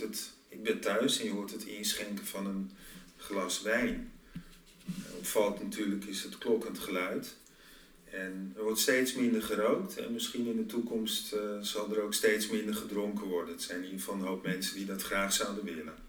het, ik ben thuis en je hoort het inschenken van een glas wijn. Opvalt natuurlijk is het klokkend geluid. En er wordt steeds minder gerookt en misschien in de toekomst uh, zal er ook steeds minder gedronken worden. Het zijn in ieder geval een hoop mensen die dat graag zouden willen.